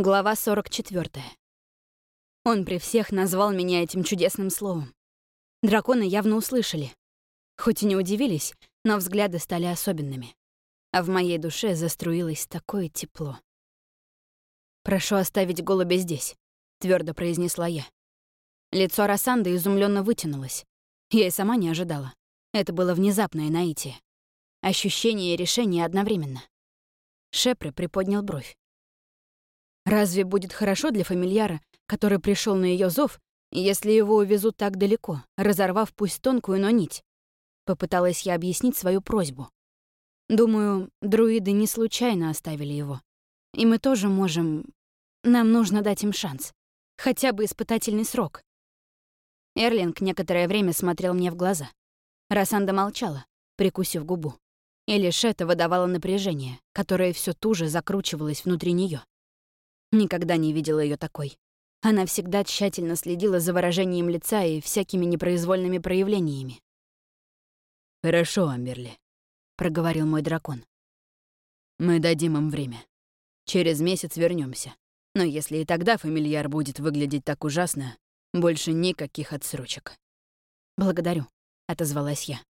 Глава 44. Он при всех назвал меня этим чудесным словом. Драконы явно услышали. Хоть и не удивились, но взгляды стали особенными. А в моей душе заструилось такое тепло. «Прошу оставить голубя здесь», — твердо произнесла я. Лицо Рассанды изумленно вытянулось. Я и сама не ожидала. Это было внезапное наитие. Ощущение и решение одновременно. Шепре приподнял бровь. Разве будет хорошо для фамильяра, который пришел на ее зов, если его увезут так далеко, разорвав пусть тонкую, но нить? Попыталась я объяснить свою просьбу. Думаю, друиды не случайно оставили его. И мы тоже можем... Нам нужно дать им шанс. Хотя бы испытательный срок. Эрлинг некоторое время смотрел мне в глаза. Рассанда молчала, прикусив губу. И лишь это выдавало напряжение, которое все туже закручивалось внутри нее. Никогда не видела ее такой. Она всегда тщательно следила за выражением лица и всякими непроизвольными проявлениями. «Хорошо, Амберли», — проговорил мой дракон. «Мы дадим им время. Через месяц вернемся. Но если и тогда фамильяр будет выглядеть так ужасно, больше никаких отсрочек». «Благодарю», — отозвалась я.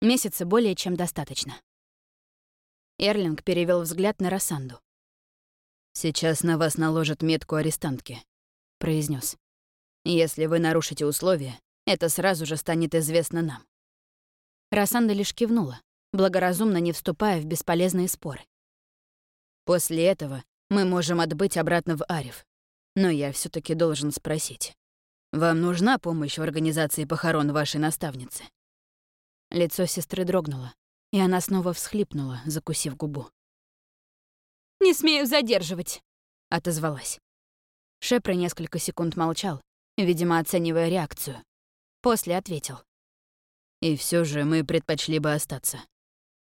«Месяца более чем достаточно». Эрлинг перевел взгляд на Рассанду. «Сейчас на вас наложат метку арестантки», — произнес. «Если вы нарушите условия, это сразу же станет известно нам». Рассанда лишь кивнула, благоразумно не вступая в бесполезные споры. «После этого мы можем отбыть обратно в Арев. Но я все таки должен спросить. Вам нужна помощь в организации похорон вашей наставницы?» Лицо сестры дрогнуло, и она снова всхлипнула, закусив губу. «Не смею задерживать», — отозвалась. Шепра несколько секунд молчал, видимо, оценивая реакцию. После ответил. «И все же мы предпочли бы остаться.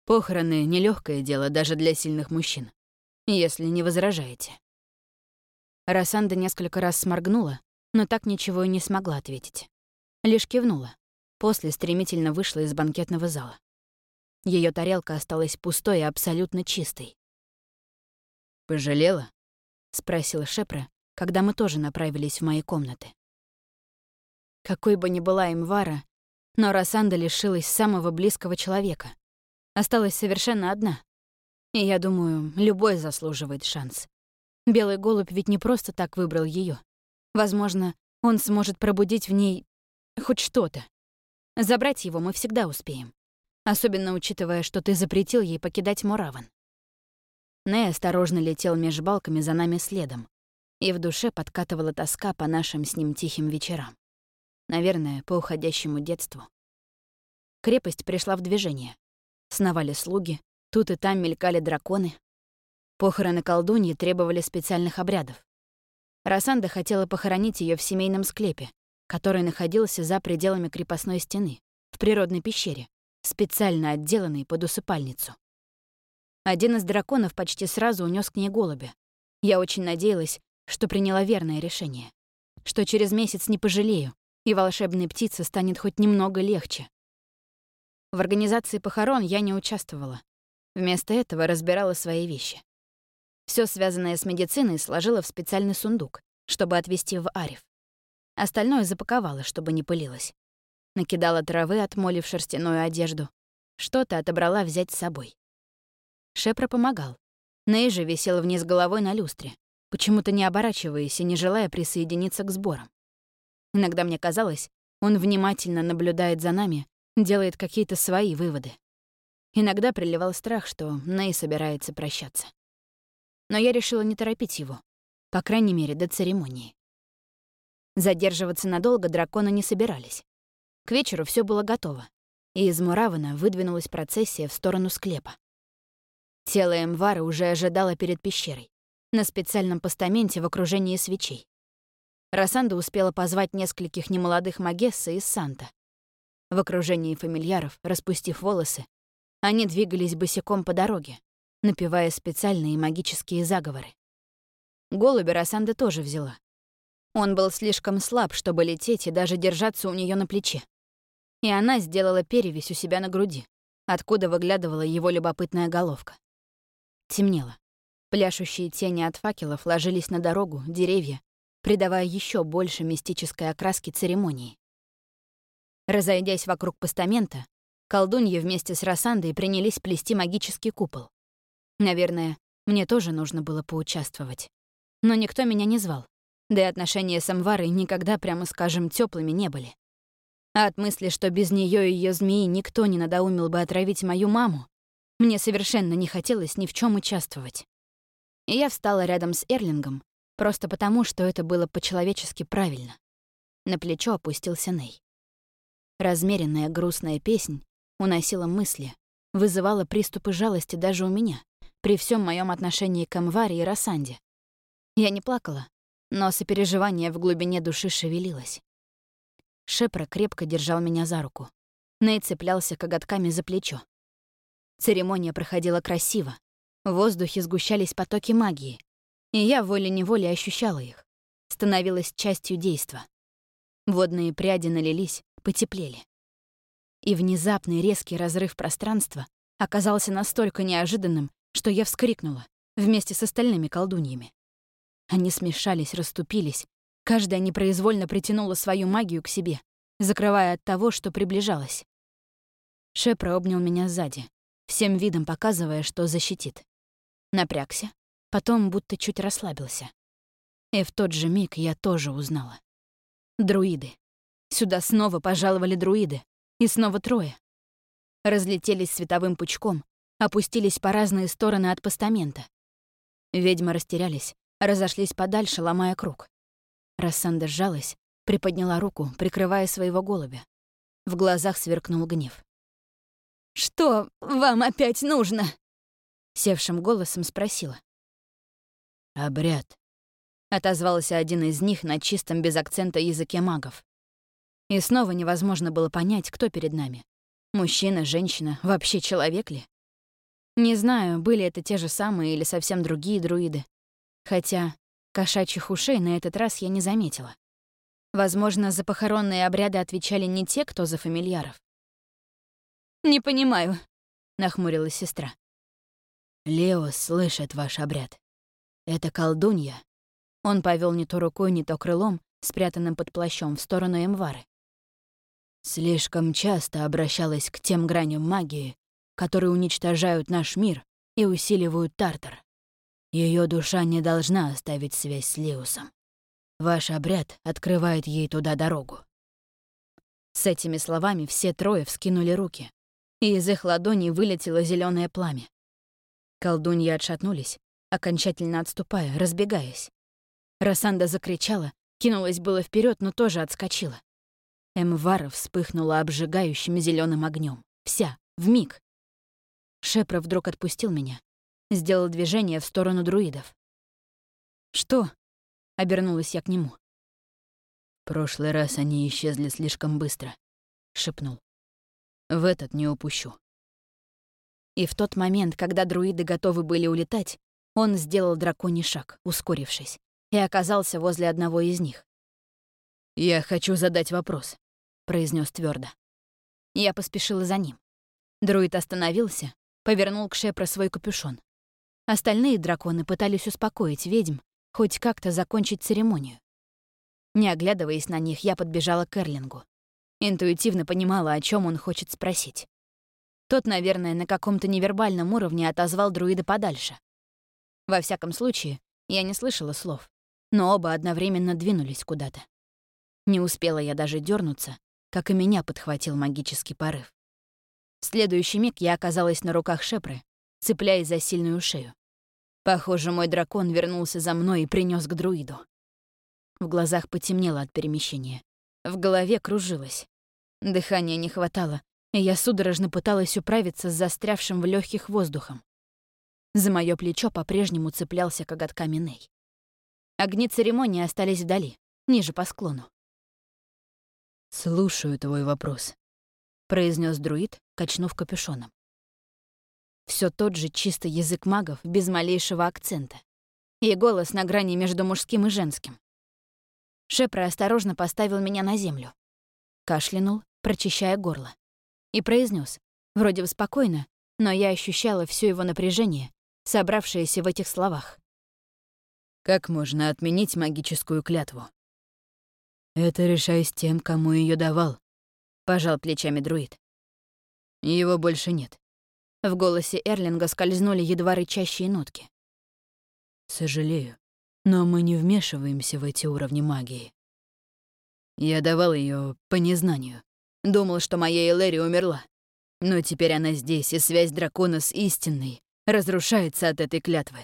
Похороны — нелегкое дело даже для сильных мужчин, если не возражаете». Рассанда несколько раз сморгнула, но так ничего и не смогла ответить. Лишь кивнула. После стремительно вышла из банкетного зала. Ее тарелка осталась пустой и абсолютно чистой. «Пожалела?» — спросила Шепра, когда мы тоже направились в мои комнаты. Какой бы ни была им Вара, но Рассанда лишилась самого близкого человека. Осталась совершенно одна. И я думаю, любой заслуживает шанс. Белый голубь ведь не просто так выбрал ее. Возможно, он сможет пробудить в ней хоть что-то. Забрать его мы всегда успеем. Особенно учитывая, что ты запретил ей покидать Мураван. Нэй осторожно летел меж балками за нами следом, и в душе подкатывала тоска по нашим с ним тихим вечерам. Наверное, по уходящему детству. Крепость пришла в движение. Сновали слуги, тут и там мелькали драконы. Похороны колдуньи требовали специальных обрядов. Рассанда хотела похоронить ее в семейном склепе, который находился за пределами крепостной стены, в природной пещере, специально отделанной под усыпальницу. Один из драконов почти сразу унес к ней голубя. Я очень надеялась, что приняла верное решение. Что через месяц не пожалею, и волшебной птице станет хоть немного легче. В организации похорон я не участвовала. Вместо этого разбирала свои вещи. Все связанное с медициной сложила в специальный сундук, чтобы отвезти в Ариф. Остальное запаковала, чтобы не пылилось. Накидала травы, отмолив шерстяную одежду. Что-то отобрала взять с собой. Шепра помогал. Ней же висел вниз головой на люстре, почему-то не оборачиваясь и не желая присоединиться к сборам. Иногда мне казалось, он внимательно наблюдает за нами, делает какие-то свои выводы. Иногда приливал страх, что Ней собирается прощаться. Но я решила не торопить его, по крайней мере, до церемонии. Задерживаться надолго драконы не собирались. К вечеру все было готово, и из Муравана выдвинулась процессия в сторону склепа. Тело Эмвары уже ожидало перед пещерой, на специальном постаменте в окружении свечей. Рассанда успела позвать нескольких немолодых Магесса из Санта. В окружении фамильяров, распустив волосы, они двигались босиком по дороге, напевая специальные магические заговоры. Голубя Рассанда тоже взяла. Он был слишком слаб, чтобы лететь и даже держаться у нее на плече. И она сделала перевязь у себя на груди, откуда выглядывала его любопытная головка. Темнело. Пляшущие тени от факелов ложились на дорогу, деревья, придавая еще больше мистической окраски церемонии. Разойдясь вокруг постамента, колдуньи вместе с Рассандой принялись плести магический купол. Наверное, мне тоже нужно было поучаствовать. Но никто меня не звал, да и отношения с Амварой никогда, прямо скажем, теплыми не были. А от мысли, что без нее и ее змеи никто не надоумил бы отравить мою маму, мне совершенно не хотелось ни в чем участвовать. И я встала рядом с Эрлингом, просто потому, что это было по-человечески правильно. На плечо опустился Ней. Размеренная грустная песнь уносила мысли, вызывала приступы жалости даже у меня, при всем моем отношении к Амваре и Рассанде. Я не плакала, но сопереживание в глубине души шевелилось. Шепра крепко держал меня за руку. Ней цеплялся коготками за плечо. Церемония проходила красиво. В воздухе сгущались потоки магии, и я волей-неволей ощущала их. Становилась частью действа. Водные пряди налились, потеплели. И внезапный резкий разрыв пространства оказался настолько неожиданным, что я вскрикнула вместе с остальными колдуньями. Они смешались, расступились, каждая непроизвольно притянула свою магию к себе, закрывая от того, что приближалось. Шепра обнял меня сзади, всем видом показывая, что защитит. Напрягся, потом будто чуть расслабился. И в тот же миг я тоже узнала. Друиды. Сюда снова пожаловали друиды. И снова трое. Разлетелись световым пучком, опустились по разные стороны от постамента. Ведьмы растерялись, разошлись подальше, ломая круг. Рассанда сжалась, приподняла руку, прикрывая своего голубя. В глазах сверкнул гнев. «Что вам опять нужно?» Севшим голосом спросила. «Обряд», — отозвался один из них на чистом без акцента языке магов. И снова невозможно было понять, кто перед нами. Мужчина, женщина, вообще человек ли? Не знаю, были это те же самые или совсем другие друиды. Хотя кошачьих ушей на этот раз я не заметила. Возможно, за похоронные обряды отвечали не те, кто за фамильяров. «Не понимаю», — нахмурилась сестра. «Лео слышит ваш обряд. Это колдунья». Он повел не то рукой, не то крылом, спрятанным под плащом, в сторону Эмвары. Слишком часто обращалась к тем граням магии, которые уничтожают наш мир и усиливают Тартар. Ее душа не должна оставить связь с Леусом. Ваш обряд открывает ей туда дорогу. С этими словами все трое вскинули руки, и из их ладоней вылетело зеленое пламя. Колдуньи отшатнулись, окончательно отступая, разбегаясь. Рассанда закричала, кинулась было вперед, но тоже отскочила. Эмвара вспыхнула обжигающим зеленым огнем. Вся, в миг. Шепра вдруг отпустил меня, сделал движение в сторону друидов. «Что?» — обернулась я к нему. «В прошлый раз они исчезли слишком быстро», — шепнул. «В этот не упущу». И в тот момент, когда друиды готовы были улетать, он сделал драконий шаг, ускорившись, и оказался возле одного из них. «Я хочу задать вопрос», — произнес твердо. Я поспешила за ним. Друид остановился, повернул к Шепра свой капюшон. Остальные драконы пытались успокоить ведьм, хоть как-то закончить церемонию. Не оглядываясь на них, я подбежала к Эрлингу. Интуитивно понимала, о чем он хочет спросить. Тот, наверное, на каком-то невербальном уровне отозвал друида подальше. Во всяком случае, я не слышала слов, но оба одновременно двинулись куда-то. Не успела я даже дернуться, как и меня подхватил магический порыв. В следующий миг я оказалась на руках Шепры, цепляясь за сильную шею. Похоже, мой дракон вернулся за мной и принес к друиду. В глазах потемнело от перемещения. В голове кружилось. Дыхания не хватало, и я судорожно пыталась управиться с застрявшим в легких воздухом. За мое плечо по-прежнему цеплялся коготками Ней. Огни церемонии остались вдали, ниже по склону. «Слушаю твой вопрос», — произнес друид, качнув капюшоном. Все тот же чистый язык магов без малейшего акцента. И голос на грани между мужским и женским. Шепра осторожно поставил меня на землю. Кашлянул, прочищая горло и произнес, вроде бы спокойно, но я ощущала все его напряжение, собравшееся в этих словах. Как можно отменить магическую клятву? Это решай с тем, кому ее давал, пожал плечами друид. Его больше нет. В голосе Эрлинга скользнули едва рычащие нотки. Сожалею, но мы не вмешиваемся в эти уровни магии. Я давал ее по незнанию. Думал, что моя Элэри умерла. Но теперь она здесь, и связь дракона с истинной разрушается от этой клятвы.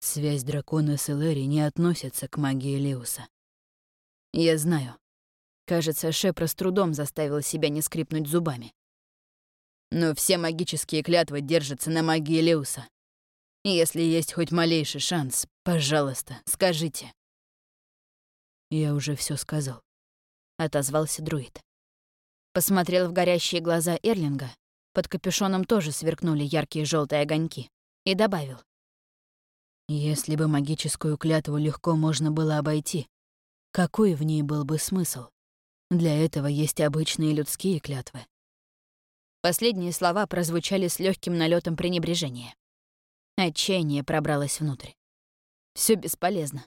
Связь дракона с Элэри не относится к магии Леуса. Я знаю. Кажется, Шепра с трудом заставил себя не скрипнуть зубами. Но все магические клятвы держатся на магии Леуса. Если есть хоть малейший шанс, пожалуйста, скажите. Я уже все сказал, отозвался друид. Посмотрел в горящие глаза Эрлинга, под капюшоном тоже сверкнули яркие желтые огоньки, и добавил. Если бы магическую клятву легко можно было обойти, какой в ней был бы смысл? Для этого есть обычные людские клятвы. Последние слова прозвучали с легким налетом пренебрежения. Отчаяние пробралось внутрь. Все бесполезно.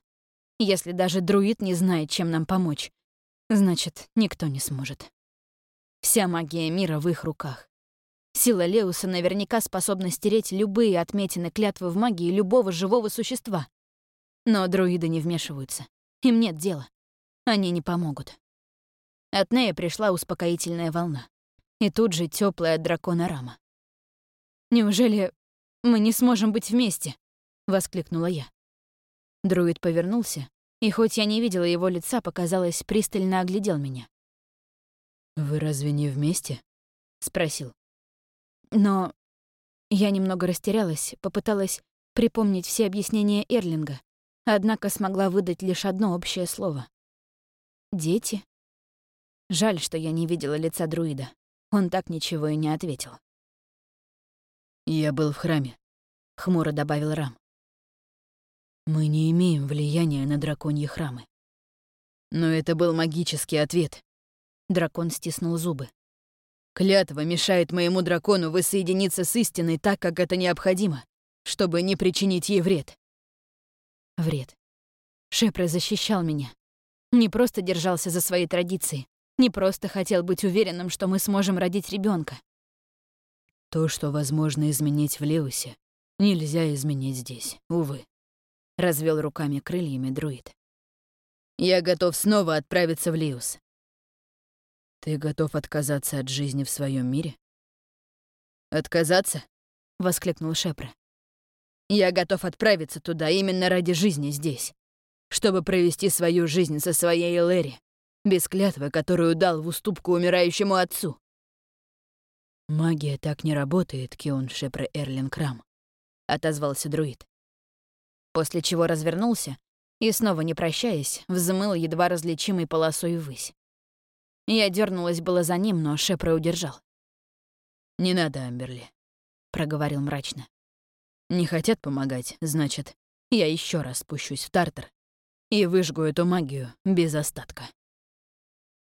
Если даже друид не знает, чем нам помочь, значит, никто не сможет. Вся магия мира в их руках. Сила Леуса наверняка способна стереть любые отметины клятвы в магии любого живого существа. Но друиды не вмешиваются. Им нет дела. Они не помогут. От Нея пришла успокоительная волна. И тут же теплая дракона рама. «Неужели мы не сможем быть вместе?» — воскликнула я. Друид повернулся, и хоть я не видела его лица, показалось, пристально оглядел меня. «Вы разве не вместе?» — спросил. Но я немного растерялась, попыталась припомнить все объяснения Эрлинга, однако смогла выдать лишь одно общее слово. «Дети?» Жаль, что я не видела лица друида. Он так ничего и не ответил. «Я был в храме», — хмуро добавил Рам. «Мы не имеем влияния на драконьи храмы». Но это был магический ответ. Дракон стиснул зубы. Клятва мешает моему дракону воссоединиться с истиной так, как это необходимо, чтобы не причинить ей вред. Вред. Шепра защищал меня. Не просто держался за свои традиции, не просто хотел быть уверенным, что мы сможем родить ребенка. То, что возможно изменить в Леусе, нельзя изменить здесь, увы. Развел руками крыльями друид. Я готов снова отправиться в Леус. Ты готов отказаться от жизни в своем мире? Отказаться? воскликнул Шепре. Я готов отправиться туда именно ради жизни здесь, чтобы провести свою жизнь со своей Элэри, без клятвы, которую дал в уступку умирающему отцу. «Магия так не работает, Кион Шепре Эрлинг отозвался друид. После чего развернулся и, снова не прощаясь, взмыл едва различимой полосой ввысь. Я дернулась было за ним, но Шепре удержал. «Не надо, Амберли», — проговорил мрачно. «Не хотят помогать, значит, я еще раз спущусь в Тартар и выжгу эту магию без остатка».